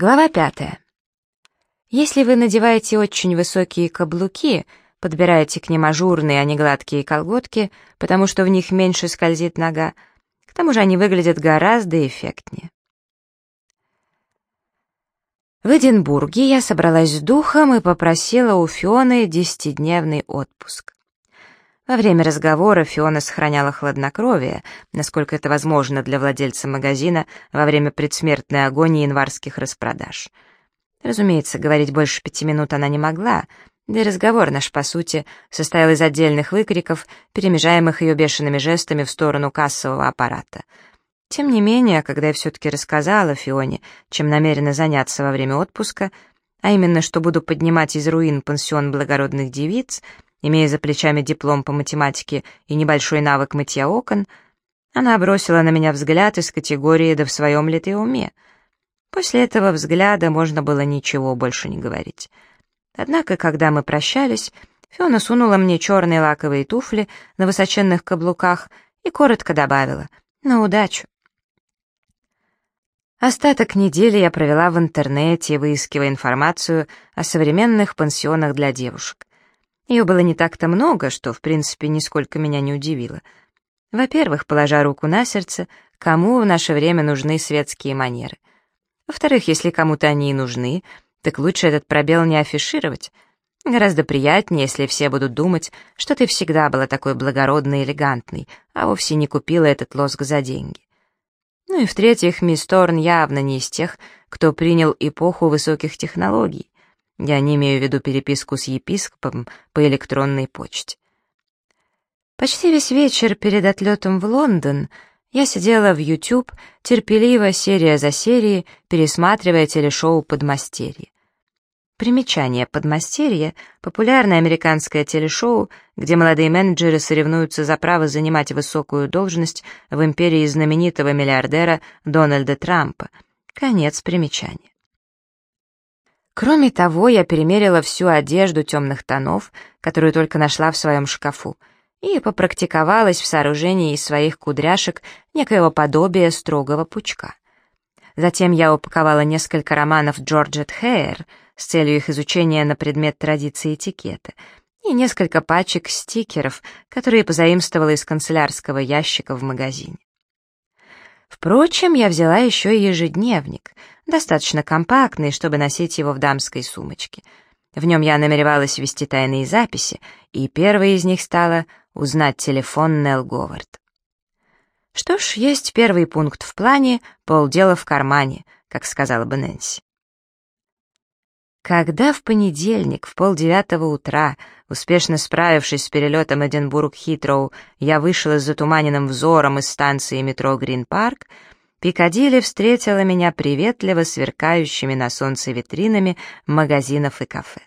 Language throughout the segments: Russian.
Глава пятая. Если вы надеваете очень высокие каблуки, подбираете к ним ажурные, а не гладкие колготки, потому что в них меньше скользит нога, к тому же они выглядят гораздо эффектнее. В Эдинбурге я собралась с духом и попросила у Фионы десятидневный отпуск. Во время разговора Фиона сохраняла хладнокровие, насколько это возможно для владельца магазина во время предсмертной агонии январских распродаж. Разумеется, говорить больше пяти минут она не могла, да и разговор наш, по сути, состоял из отдельных выкриков, перемежаемых ее бешеными жестами в сторону кассового аппарата. Тем не менее, когда я все-таки рассказала Фионе, чем намерена заняться во время отпуска, а именно, что буду поднимать из руин пансион благородных девиц — Имея за плечами диплом по математике и небольшой навык мытья окон, она бросила на меня взгляд из категории «да в своем ли ты уме?». После этого взгляда можно было ничего больше не говорить. Однако, когда мы прощались, Фиона сунула мне черные лаковые туфли на высоченных каблуках и коротко добавила «на удачу». Остаток недели я провела в интернете, выискивая информацию о современных пансионах для девушек. Ее было не так-то много, что, в принципе, нисколько меня не удивило. Во-первых, положа руку на сердце, кому в наше время нужны светские манеры. Во-вторых, если кому-то они и нужны, так лучше этот пробел не афишировать. Гораздо приятнее, если все будут думать, что ты всегда была такой благородной и элегантной, а вовсе не купила этот лоск за деньги. Ну и в-третьих, мисс Торн явно не из тех, кто принял эпоху высоких технологий. Я не имею в виду переписку с епископом по электронной почте. Почти весь вечер перед отлетом в Лондон я сидела в YouTube, терпеливо, серия за серией, пересматривая телешоу «Подмастерье». Примечание «Подмастерье» — популярное американское телешоу, где молодые менеджеры соревнуются за право занимать высокую должность в империи знаменитого миллиардера Дональда Трампа. Конец примечания. Кроме того, я перемерила всю одежду темных тонов, которую только нашла в своем шкафу, и попрактиковалась в сооружении из своих кудряшек некоего подобия строгого пучка. Затем я упаковала несколько романов Джорджет Хейр с целью их изучения на предмет традиции этикета и несколько пачек стикеров, которые позаимствовала из канцелярского ящика в магазине. Впрочем, я взяла еще и ежедневник, достаточно компактный, чтобы носить его в дамской сумочке. В нем я намеревалась вести тайные записи, и первой из них стала узнать телефон Нелл Говард. Что ж, есть первый пункт в плане, полдела в кармане, как сказала бы Нэнси. Когда в понедельник в полдевятого утра, успешно справившись с перелетом Эдинбург-Хитроу, я вышла с затуманенным взором из станции метро Грин-парк, Пикадилли встретила меня приветливо сверкающими на солнце витринами магазинов и кафе.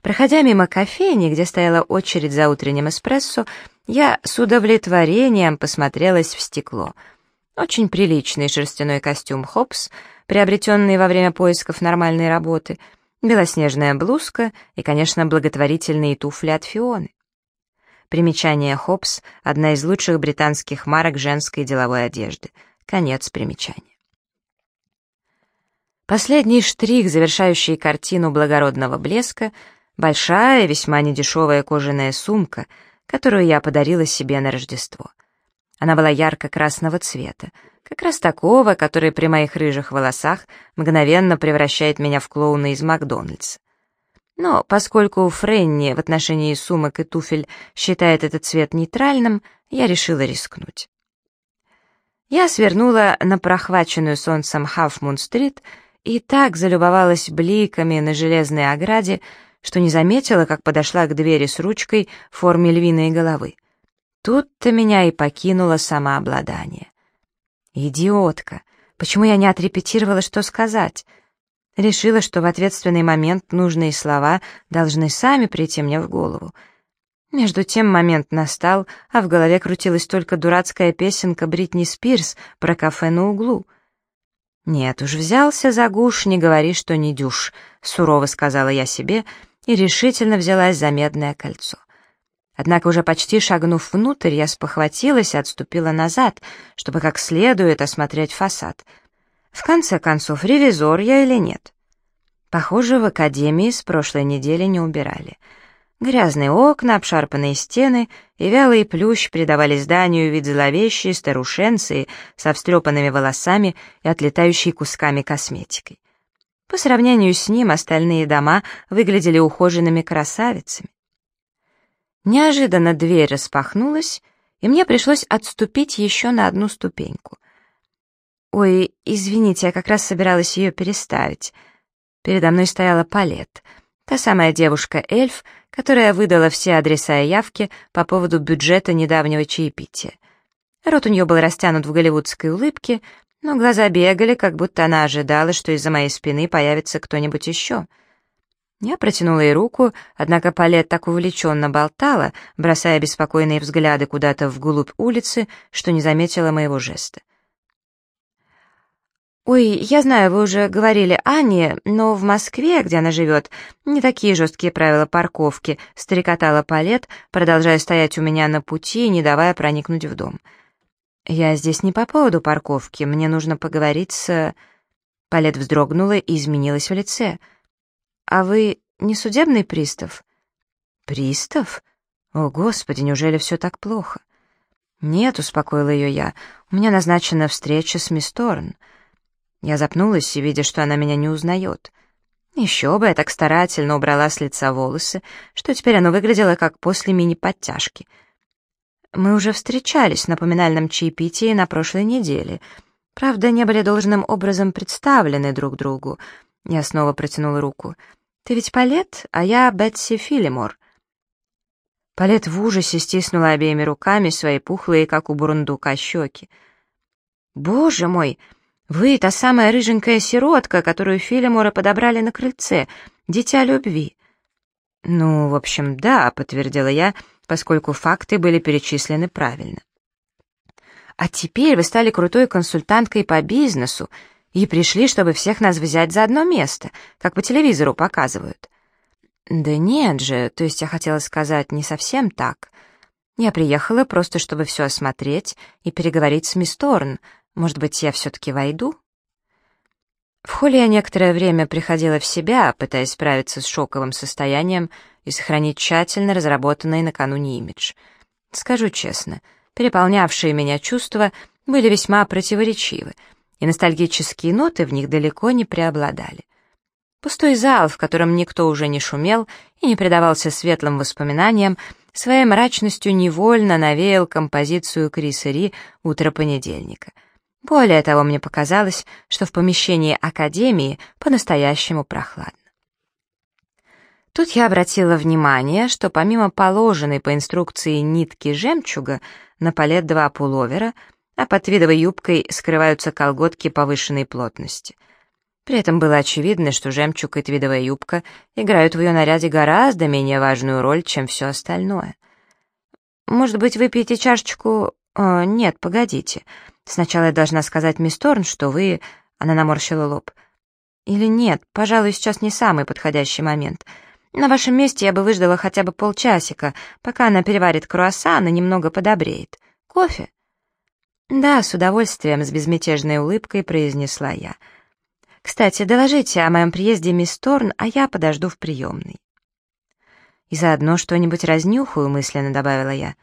Проходя мимо кофейни, где стояла очередь за утренним эспрессо, я с удовлетворением посмотрелась в стекло. Очень приличный шерстяной костюм Хопс, приобретенный во время поисков нормальной работы, белоснежная блузка и, конечно, благотворительные туфли от Фионы. Примечание Хопс — одна из лучших британских марок женской деловой одежды — Конец примечания. Последний штрих, завершающий картину благородного блеска, большая, весьма недешевая кожаная сумка, которую я подарила себе на Рождество. Она была ярко-красного цвета, как раз такого, который при моих рыжих волосах мгновенно превращает меня в клоуна из Макдональдса. Но поскольку Френни в отношении сумок и туфель считает этот цвет нейтральным, я решила рискнуть. Я свернула на прохваченную солнцем Хафмун-стрит и так залюбовалась бликами на железной ограде, что не заметила, как подошла к двери с ручкой в форме львиной головы. Тут-то меня и покинуло самообладание. Идиотка! Почему я не отрепетировала, что сказать? Решила, что в ответственный момент нужные слова должны сами прийти мне в голову — между тем момент настал, а в голове крутилась только дурацкая песенка Бритни Спирс про кафе на углу. «Нет уж, взялся за гуш, не говори, что не дюш», — сурово сказала я себе и решительно взялась за медное кольцо. Однако уже почти шагнув внутрь, я спохватилась и отступила назад, чтобы как следует осмотреть фасад. В конце концов, ревизор я или нет? Похоже, в академии с прошлой недели не убирали. Грязные окна, обшарпанные стены и вялый плющ придавали зданию вид зловещей старушенции со встрепанными волосами и отлетающей кусками косметикой. По сравнению с ним остальные дома выглядели ухоженными красавицами. Неожиданно дверь распахнулась, и мне пришлось отступить еще на одну ступеньку. «Ой, извините, я как раз собиралась ее переставить». Передо мной стояла Палет, та самая девушка-эльф, которая выдала все адреса и явки по поводу бюджета недавнего чаепития. Рот у нее был растянут в голливудской улыбке, но глаза бегали, как будто она ожидала, что из-за моей спины появится кто-нибудь еще. Я протянула ей руку, однако Палет так увлеченно болтала, бросая беспокойные взгляды куда-то вглубь улицы, что не заметила моего жеста. «Ой, я знаю, вы уже говорили Ане, но в Москве, где она живет, не такие жесткие правила парковки», — стрекотала Палет, продолжая стоять у меня на пути, не давая проникнуть в дом. «Я здесь не по поводу парковки, мне нужно поговорить с...» Палет вздрогнула и изменилась в лице. «А вы не судебный пристав?» «Пристав? О, Господи, неужели все так плохо?» «Нет», — успокоила ее я, — «у меня назначена встреча с мисс Торн». Я запнулась, видя, что она меня не узнает. Еще бы, я так старательно убрала с лица волосы, что теперь оно выглядело как после мини-подтяжки. Мы уже встречались на поминальном чаепитии на прошлой неделе. Правда, не были должным образом представлены друг другу. Я снова протянула руку. «Ты ведь Палет, а я Бетси Филимор». Палет в ужасе стиснула обеими руками свои пухлые, как у бурундука, щеки. «Боже мой!» Вы — та самая рыженькая сиротка, которую Филимора подобрали на крыльце, дитя любви». «Ну, в общем, да», — подтвердила я, поскольку факты были перечислены правильно. «А теперь вы стали крутой консультанткой по бизнесу и пришли, чтобы всех нас взять за одно место, как по телевизору показывают». «Да нет же, то есть я хотела сказать не совсем так. Я приехала просто, чтобы все осмотреть и переговорить с мисс Торн, может быть, я все-таки войду? В холле я некоторое время приходила в себя, пытаясь справиться с шоковым состоянием и сохранить тщательно разработанный накануне имидж. Скажу честно, переполнявшие меня чувства были весьма противоречивы, и ностальгические ноты в них далеко не преобладали. Пустой зал, в котором никто уже не шумел и не предавался светлым воспоминаниям, своей мрачностью невольно навеял композицию Криса Ри «Утро понедельника». Более того, мне показалось, что в помещении академии по-настоящему прохладно. Тут я обратила внимание, что помимо положенной по инструкции нитки жемчуга на палет два пуловера, а под твидовой юбкой скрываются колготки повышенной плотности. При этом было очевидно, что жемчуг и твидовая юбка играют в ее наряде гораздо менее важную роль, чем все остальное. «Может быть, выпьете чашечку...» О, «Нет, погодите. Сначала я должна сказать мисс Торн, что вы...» Она наморщила лоб. «Или нет, пожалуй, сейчас не самый подходящий момент. На вашем месте я бы выждала хотя бы полчасика, пока она переварит круассан и немного подобреет. Кофе?» «Да, с удовольствием», — с безмятежной улыбкой произнесла я. «Кстати, доложите о моем приезде мисс Торн, а я подожду в приемной». «И заодно что-нибудь разнюхаю», — мысленно добавила я.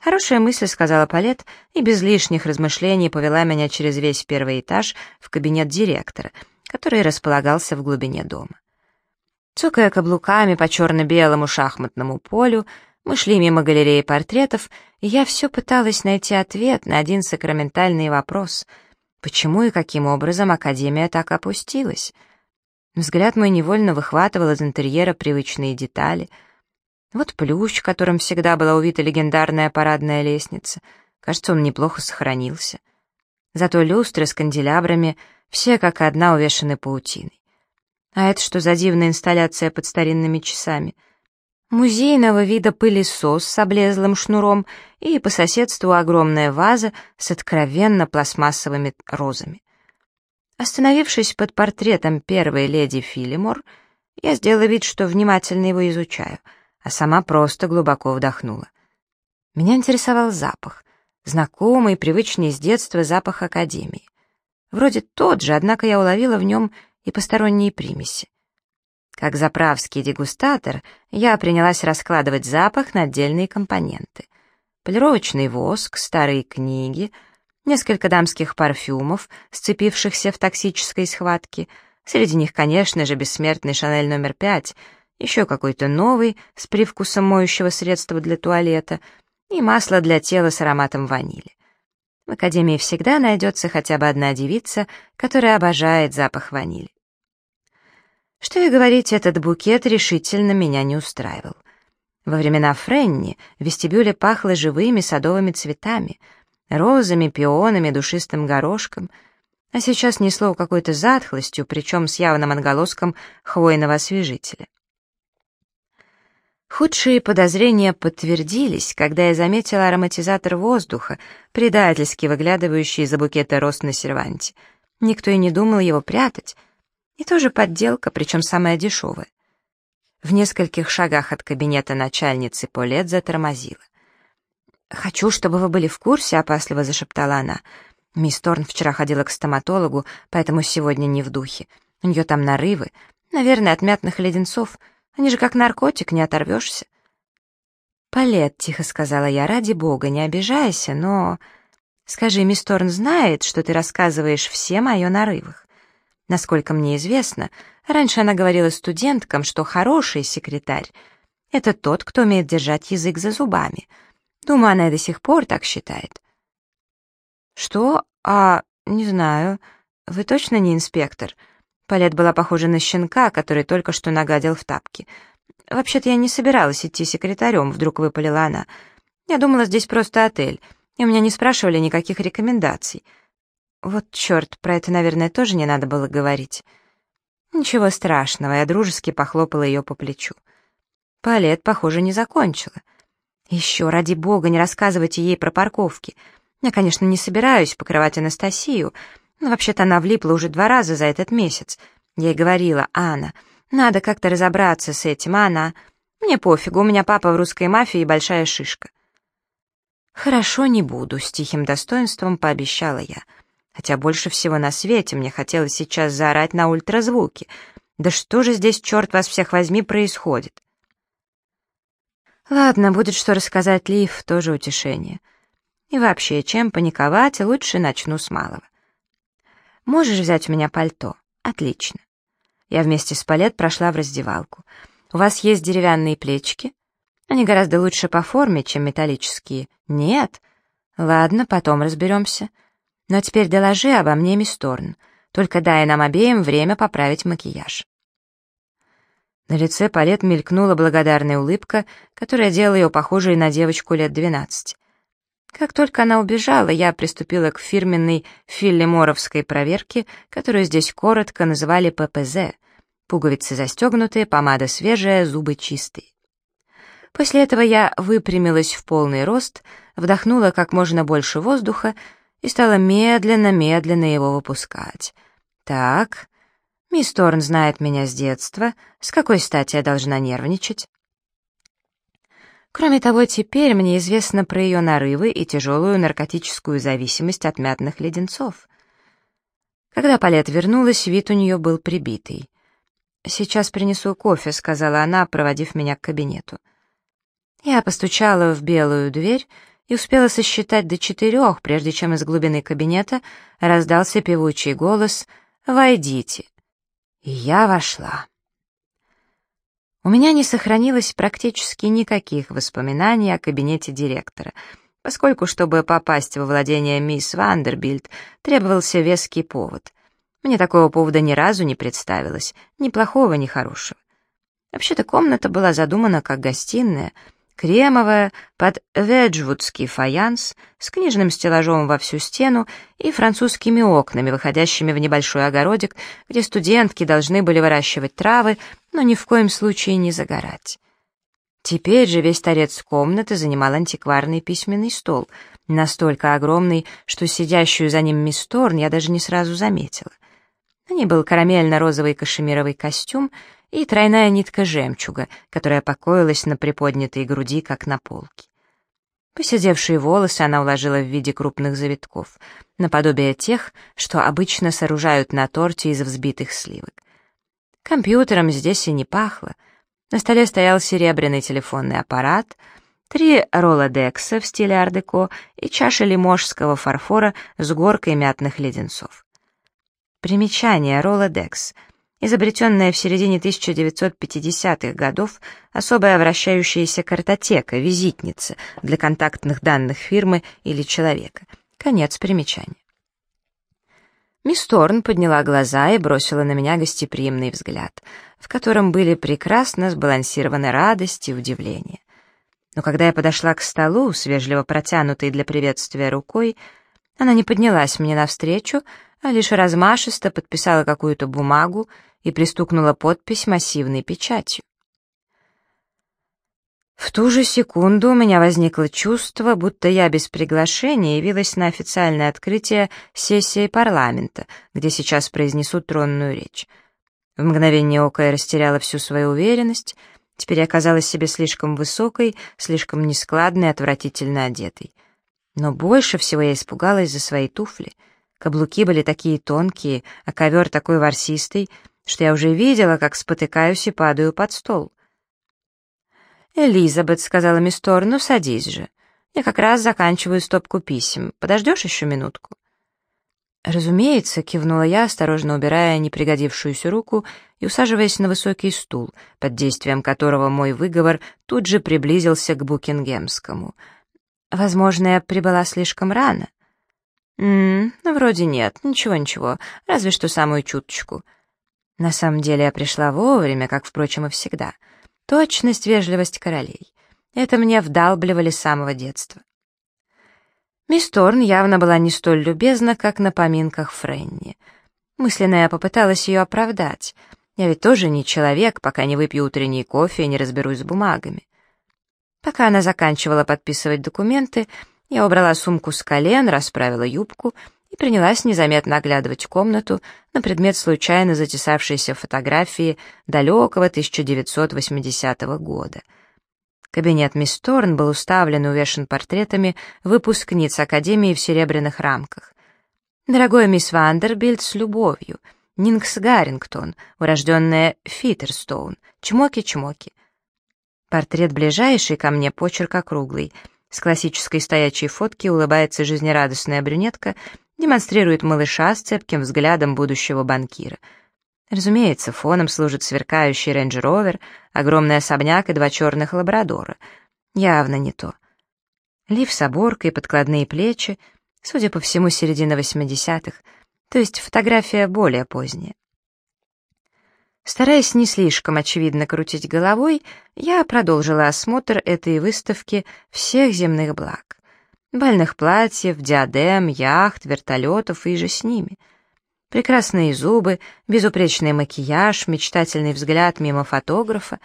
«Хорошая мысль», — сказала Палет, и без лишних размышлений повела меня через весь первый этаж в кабинет директора, который располагался в глубине дома. Цокая каблуками по черно-белому шахматному полю, мы шли мимо галереи портретов, и я все пыталась найти ответ на один сакраментальный вопрос — почему и каким образом Академия так опустилась? Взгляд мой невольно выхватывал из интерьера привычные детали — вот плющ, которым всегда была увита легендарная парадная лестница. Кажется, он неплохо сохранился. Зато люстры с канделябрами все как одна увешаны паутиной. А это что за дивная инсталляция под старинными часами? Музейного вида пылесос с облезлым шнуром и по соседству огромная ваза с откровенно пластмассовыми розами. Остановившись под портретом первой леди Филимор, я сделала вид, что внимательно его изучаю — а сама просто глубоко вдохнула. Меня интересовал запах, знакомый, привычный с детства запах академии. Вроде тот же, однако я уловила в нем и посторонние примеси. Как заправский дегустатор, я принялась раскладывать запах на отдельные компоненты. Полировочный воск, старые книги, несколько дамских парфюмов, сцепившихся в токсической схватке, среди них, конечно же, бессмертный «Шанель номер пять», еще какой-то новый с привкусом моющего средства для туалета и масло для тела с ароматом ванили. В академии всегда найдется хотя бы одна девица, которая обожает запах ванили. Что и говорить, этот букет решительно меня не устраивал. Во времена Френни в вестибюле пахло живыми садовыми цветами, розами, пионами, душистым горошком, а сейчас несло какой-то затхлостью, причем с явным отголоском хвойного освежителя. Худшие подозрения подтвердились, когда я заметила ароматизатор воздуха, предательски выглядывающий из-за букета роз на серванте. Никто и не думал его прятать. И тоже подделка, причем самая дешевая. В нескольких шагах от кабинета начальницы Полет затормозила. «Хочу, чтобы вы были в курсе», — опасливо зашептала она. «Мисс Торн вчера ходила к стоматологу, поэтому сегодня не в духе. У нее там нарывы, наверное, от мятных леденцов». Они же как наркотик, не оторвешься. «Палет», — тихо сказала я, — «ради бога, не обижайся, но...» «Скажи, мисс Торн знает, что ты рассказываешь всем о ее нарывах?» Насколько мне известно, раньше она говорила студенткам, что хороший секретарь — это тот, кто умеет держать язык за зубами. Думаю, она и до сих пор так считает. «Что? А, не знаю. Вы точно не инспектор?» Палет была похожа на щенка, который только что нагадил в тапки. «Вообще-то я не собиралась идти секретарем», — вдруг выпалила она. «Я думала, здесь просто отель, и у меня не спрашивали никаких рекомендаций». «Вот черт, про это, наверное, тоже не надо было говорить». «Ничего страшного», — я дружески похлопала ее по плечу. Палет, похоже, не закончила. «Еще, ради бога, не рассказывайте ей про парковки. Я, конечно, не собираюсь покрывать Анастасию», ну, вообще-то она влипла уже два раза за этот месяц. Я ей говорила, Анна, надо как-то разобраться с этим, а она... Мне пофигу, у меня папа в русской мафии и большая шишка. «Хорошо, не буду», — с тихим достоинством пообещала я. Хотя больше всего на свете мне хотелось сейчас заорать на ультразвуке. «Да что же здесь, черт вас всех возьми, происходит?» Ладно, будет что рассказать Лив, тоже утешение. И вообще, чем паниковать, лучше начну с малого. «Можешь взять у меня пальто?» «Отлично». Я вместе с Палет прошла в раздевалку. «У вас есть деревянные плечики?» «Они гораздо лучше по форме, чем металлические». «Нет?» «Ладно, потом разберемся. Но теперь доложи обо мне, мисс Торн. Только дай нам обеим время поправить макияж». На лице Палет мелькнула благодарная улыбка, которая делала ее похожей на девочку лет двенадцати. Как только она убежала, я приступила к фирменной филлиморовской проверке, которую здесь коротко называли ППЗ. Пуговицы застегнутые, помада свежая, зубы чистые. После этого я выпрямилась в полный рост, вдохнула как можно больше воздуха и стала медленно-медленно его выпускать. Так, мисс Торн знает меня с детства, с какой стати я должна нервничать? Кроме того, теперь мне известно про ее нарывы и тяжелую наркотическую зависимость от мятных леденцов. Когда Палет вернулась, вид у нее был прибитый. «Сейчас принесу кофе», — сказала она, проводив меня к кабинету. Я постучала в белую дверь и успела сосчитать до четырех, прежде чем из глубины кабинета раздался певучий голос «Войдите». И я вошла. У меня не сохранилось практически никаких воспоминаний о кабинете директора, поскольку, чтобы попасть во владение мисс Вандербильд, требовался веский повод. Мне такого повода ни разу не представилось, ни плохого, ни хорошего. Вообще-то комната была задумана как гостиная — кремовая, под веджвудский фаянс, с книжным стеллажом во всю стену и французскими окнами, выходящими в небольшой огородик, где студентки должны были выращивать травы, но ни в коем случае не загорать. Теперь же весь торец комнаты занимал антикварный письменный стол, настолько огромный, что сидящую за ним мисс Торн я даже не сразу заметила. На ней был карамельно-розовый кашемировый костюм и тройная нитка жемчуга, которая покоилась на приподнятой груди, как на полке. Посидевшие волосы она уложила в виде крупных завитков, наподобие тех, что обычно сооружают на торте из взбитых сливок. Компьютером здесь и не пахло. На столе стоял серебряный телефонный аппарат, три ролодекса в стиле ар-деко и чаша лиможского фарфора с горкой мятных леденцов. Примечание ролодекс — изобретенная в середине 1950-х годов особая вращающаяся картотека, визитница для контактных данных фирмы или человека. Конец примечания. Мисс Торн подняла глаза и бросила на меня гостеприимный взгляд, в котором были прекрасно сбалансированы радость и удивление. Но когда я подошла к столу с вежливо протянутой для приветствия рукой, она не поднялась мне навстречу, а лишь размашисто подписала какую-то бумагу и пристукнула подпись массивной печатью. В ту же секунду у меня возникло чувство, будто я без приглашения явилась на официальное открытие сессии парламента, где сейчас произнесут тронную речь. В мгновение ока я растеряла всю свою уверенность, теперь я оказалась себе слишком высокой, слишком нескладной, отвратительно одетой. Но больше всего я испугалась за свои туфли. Каблуки были такие тонкие, а ковер такой ворсистый — что я уже видела, как спотыкаюсь и падаю под стол. «Элизабет», — сказала мисс Тор, — «ну садись же. Я как раз заканчиваю стопку писем. Подождешь еще минутку?» «Разумеется», — кивнула я, осторожно убирая непригодившуюся руку и усаживаясь на высокий стул, под действием которого мой выговор тут же приблизился к Букингемскому. «Возможно, я прибыла слишком рано». «М -м, вроде нет, ничего-ничего, разве что самую чуточку. На самом деле я пришла вовремя, как, впрочем, и всегда. Точность, вежливость королей. Это мне вдалбливали с самого детства. Мисс Торн явно была не столь любезна, как на поминках Френни. Мысленно я попыталась ее оправдать. Я ведь тоже не человек, пока не выпью утренний кофе и не разберусь с бумагами. Пока она заканчивала подписывать документы, я убрала сумку с колен, расправила юбку и принялась незаметно оглядывать комнату на предмет случайно затесавшейся фотографии далекого 1980 года. Кабинет мисс Торн был уставлен и увешан портретами выпускниц Академии в серебряных рамках. Дорогой мисс Вандербильд с любовью, Нингс Гаррингтон, урожденная Фитерстоун, чмоки-чмоки. Портрет ближайший ко мне, почерк округлый. С классической стоячей фотки улыбается жизнерадостная брюнетка — демонстрирует малыша с цепким взглядом будущего банкира. Разумеется, фоном служит сверкающий рейндж-ровер, огромный особняк и два черных лабрадора. Явно не то. Лиф с оборкой, подкладные плечи, судя по всему, середина 80-х, то есть фотография более поздняя. Стараясь не слишком очевидно крутить головой, я продолжила осмотр этой выставки всех земных благ. Бальных платьев, диадем, яхт, вертолетов и же с ними. Прекрасные зубы, безупречный макияж, мечтательный взгляд мимо фотографа.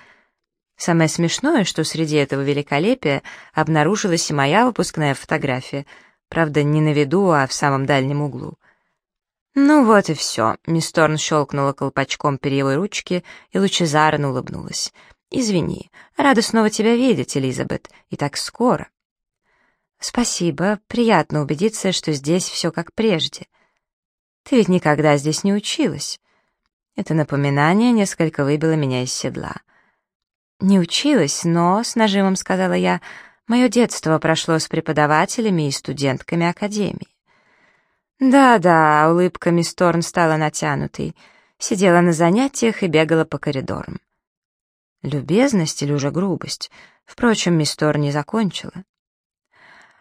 Самое смешное, что среди этого великолепия обнаружилась и моя выпускная фотография, правда, не на виду, а в самом дальнем углу. «Ну вот и все», — мисс Торн щелкнула колпачком перьевой ручки и лучезарно улыбнулась. «Извини, рада снова тебя видеть, Элизабет, и так скоро». «Спасибо, приятно убедиться, что здесь все как прежде. Ты ведь никогда здесь не училась». Это напоминание несколько выбило меня из седла. «Не училась, но, — с нажимом сказала я, — мое детство прошло с преподавателями и студентками академии». «Да-да», — улыбка мисс Торн стала натянутой, сидела на занятиях и бегала по коридорам. Любезность или уже грубость? Впрочем, мисс Торн не закончила.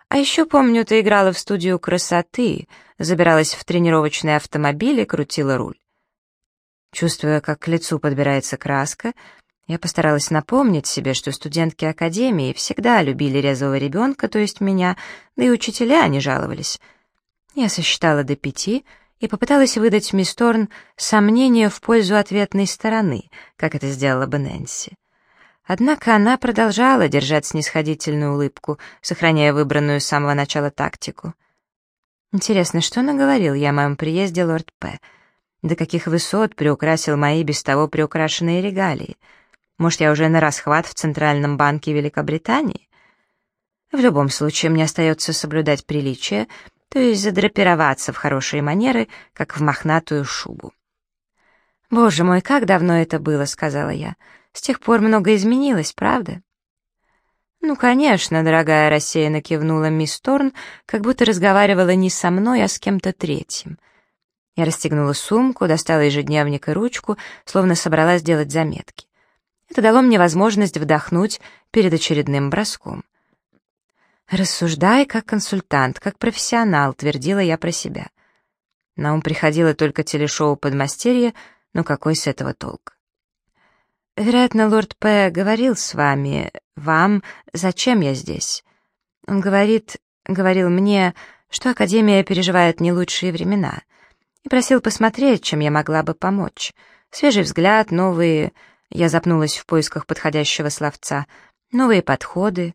А еще помню, ты играла в студию красоты, забиралась в тренировочный автомобиль и крутила руль. Чувствуя, как к лицу подбирается краска, я постаралась напомнить себе, что студентки академии всегда любили резвого ребенка, то есть меня, да и учителя не жаловались. Я сосчитала до пяти и попыталась выдать мисс Торн сомнение в пользу ответной стороны, как это сделала бы Нэнси. Однако она продолжала держать снисходительную улыбку, сохраняя выбранную с самого начала тактику. Интересно, что наговорил я о моем приезде, лорд П. До каких высот приукрасил мои без того приукрашенные регалии? Может, я уже на расхват в Центральном банке Великобритании? В любом случае мне остается соблюдать приличие, то есть задрапироваться в хорошие манеры, как в мохнатую шубу. «Боже мой, как давно это было», — сказала я. «С тех пор много изменилось, правда?» «Ну, конечно, дорогая», — рассеянно кивнула мисс Торн, как будто разговаривала не со мной, а с кем-то третьим. Я расстегнула сумку, достала ежедневник и ручку, словно собралась делать заметки. Это дало мне возможность вдохнуть перед очередным броском. «Рассуждай как консультант, как профессионал», — твердила я про себя. На ум приходило только телешоу «Подмастерье», но какой с этого толк? Вероятно, лорд П. говорил с вами, вам, зачем я здесь. Он говорит, говорил мне, что Академия переживает не лучшие времена, и просил посмотреть, чем я могла бы помочь. Свежий взгляд, новые... Я запнулась в поисках подходящего словца. Новые подходы.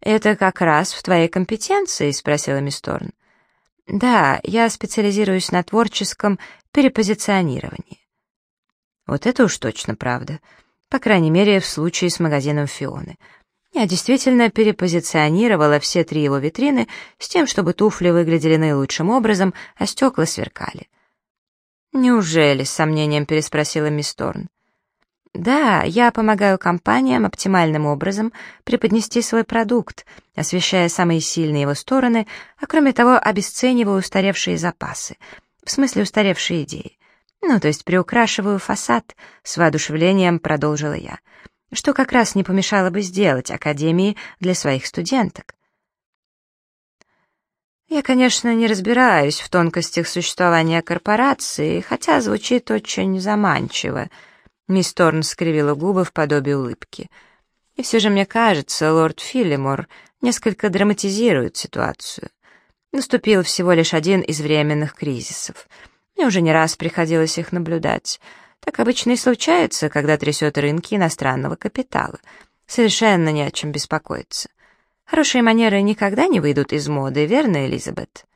«Это как раз в твоей компетенции?» — спросила мисс Торн. «Да, я специализируюсь на творческом перепозиционировании». Вот это уж точно правда. По крайней мере, в случае с магазином Фионы. Я действительно перепозиционировала все три его витрины с тем, чтобы туфли выглядели наилучшим образом, а стекла сверкали. «Неужели?» — с сомнением переспросила мисс Торн. «Да, я помогаю компаниям оптимальным образом преподнести свой продукт, освещая самые сильные его стороны, а кроме того обесцениваю устаревшие запасы, в смысле устаревшие идеи. Ну, то есть приукрашиваю фасад, с воодушевлением продолжила я, что как раз не помешало бы сделать Академии для своих студенток. Я, конечно, не разбираюсь в тонкостях существования корпорации, хотя звучит очень заманчиво. Мисс Торн скривила губы в подобие улыбки. И все же мне кажется, лорд Филлимор несколько драматизирует ситуацию. Наступил всего лишь один из временных кризисов — мне уже не раз приходилось их наблюдать. Так обычно и случается, когда трясет рынки иностранного капитала. Совершенно не о чем беспокоиться. Хорошие манеры никогда не выйдут из моды, верно, Элизабет?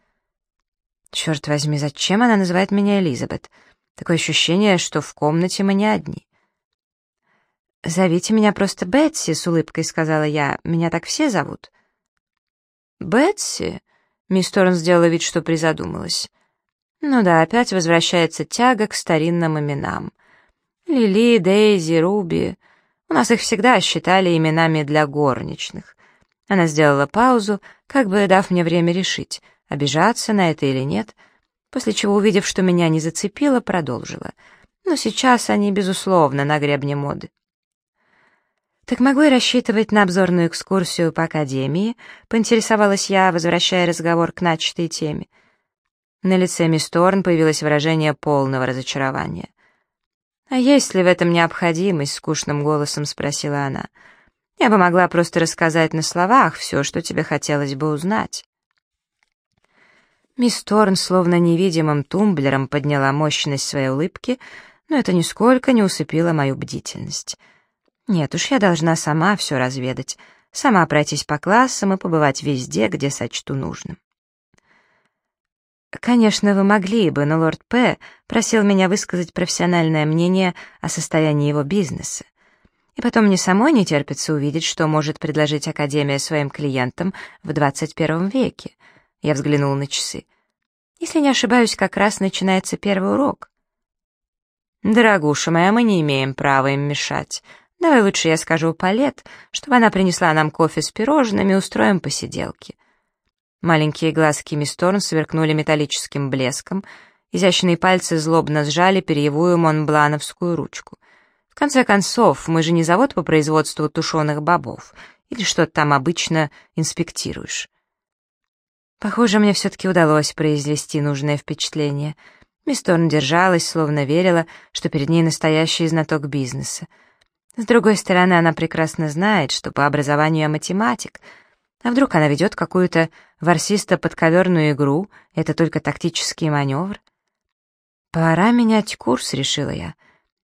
Черт возьми, зачем она называет меня Элизабет? Такое ощущение, что в комнате мы не одни. «Зовите меня просто Бетси», — с улыбкой сказала я. «Меня так все зовут». «Бетси?» — мисс Торн сделала вид, что призадумалась. Ну да, опять возвращается тяга к старинным именам. Лили, Дейзи, Руби. У нас их всегда считали именами для горничных. Она сделала паузу, как бы дав мне время решить, обижаться на это или нет, после чего, увидев, что меня не зацепило, продолжила. Но сейчас они, безусловно, на гребне моды. «Так могу я рассчитывать на обзорную экскурсию по Академии?» — поинтересовалась я, возвращая разговор к начатой теме. На лице мисс Торн появилось выражение полного разочарования. «А есть ли в этом необходимость?» — скучным голосом спросила она. «Я бы могла просто рассказать на словах все, что тебе хотелось бы узнать». Мисс Торн словно невидимым тумблером подняла мощность своей улыбки, но это нисколько не усыпило мою бдительность. Нет уж, я должна сама все разведать, сама пройтись по классам и побывать везде, где сочту нужным. Конечно, вы могли бы, но лорд П. просил меня высказать профессиональное мнение о состоянии его бизнеса. И потом мне самой не терпится увидеть, что может предложить Академия своим клиентам в 21 веке. Я взглянул на часы. Если не ошибаюсь, как раз начинается первый урок. «Дорогуша моя, мы не имеем права им мешать. Давай лучше я скажу Палет, чтобы она принесла нам кофе с пирожными, устроим посиделки. Маленькие глазки мисс Торн сверкнули металлическим блеском, изящные пальцы злобно сжали перьевую монблановскую ручку. В конце концов, мы же не завод по производству тушеных бобов, или что-то там обычно инспектируешь. Похоже, мне все-таки удалось произвести нужное впечатление. Мисс Торн держалась, словно верила, что перед ней настоящий знаток бизнеса. С другой стороны, она прекрасно знает, что по образованию я математик — а вдруг она ведет какую-то ворсисто-подковерную игру, это только тактический маневр? Пора менять курс, решила я.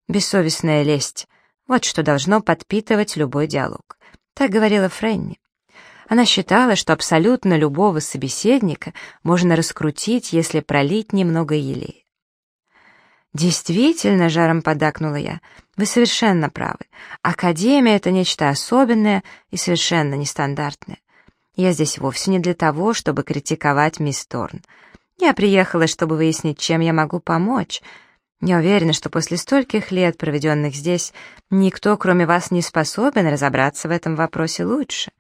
Бессовестная лесть. Вот что должно подпитывать любой диалог. Так говорила Френни. Она считала, что абсолютно любого собеседника можно раскрутить, если пролить немного елея. «Действительно», — жаром подакнула я, — «вы совершенно правы. Академия — это нечто особенное и совершенно нестандартное. Я здесь вовсе не для того, чтобы критиковать мисс Торн. Я приехала, чтобы выяснить, чем я могу помочь. Я уверена, что после стольких лет, проведенных здесь, никто, кроме вас, не способен разобраться в этом вопросе лучше».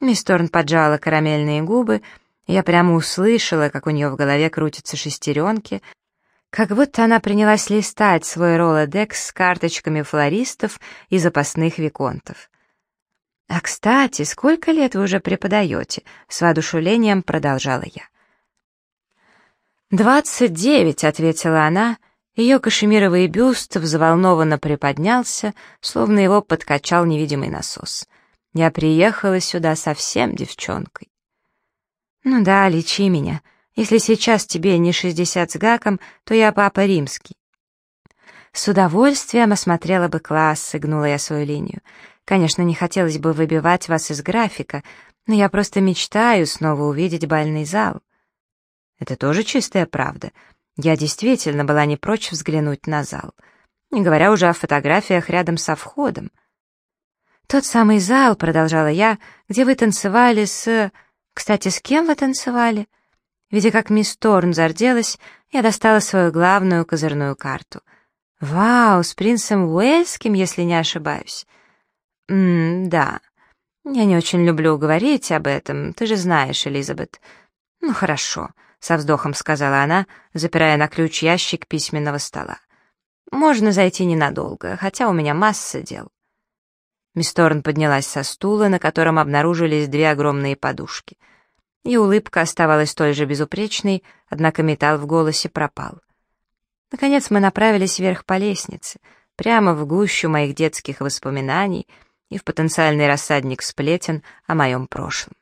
Мисс Торн поджала карамельные губы, я прямо услышала, как у нее в голове крутятся шестеренки — как будто она принялась листать свой ролодекс с карточками флористов и запасных виконтов. «А, кстати, сколько лет вы уже преподаете?» — с воодушевлением продолжала я. «Двадцать девять», — ответила она. Ее кашемировый бюст взволнованно приподнялся, словно его подкачал невидимый насос. Я приехала сюда совсем девчонкой. «Ну да, лечи меня», если сейчас тебе не шестьдесят с гаком, то я папа римский». С удовольствием осмотрела бы класс, сыгнула я свою линию. Конечно, не хотелось бы выбивать вас из графика, но я просто мечтаю снова увидеть бальный зал. Это тоже чистая правда. Я действительно была не прочь взглянуть на зал. Не говоря уже о фотографиях рядом со входом. «Тот самый зал», — продолжала я, — «где вы танцевали с... Кстати, с кем вы танцевали?» Видя, как мисс Торн зарделась, я достала свою главную козырную карту. «Вау, с принцем Уэльским, если не ошибаюсь». «Ммм, да. Я не очень люблю говорить об этом, ты же знаешь, Элизабет». «Ну, хорошо», — со вздохом сказала она, запирая на ключ ящик письменного стола. «Можно зайти ненадолго, хотя у меня масса дел». Мисс Торн поднялась со стула, на котором обнаружились две огромные подушки — и улыбка оставалась столь же безупречной, однако металл в голосе пропал. Наконец мы направились вверх по лестнице, прямо в гущу моих детских воспоминаний и в потенциальный рассадник сплетен о моем прошлом.